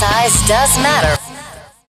size does matter.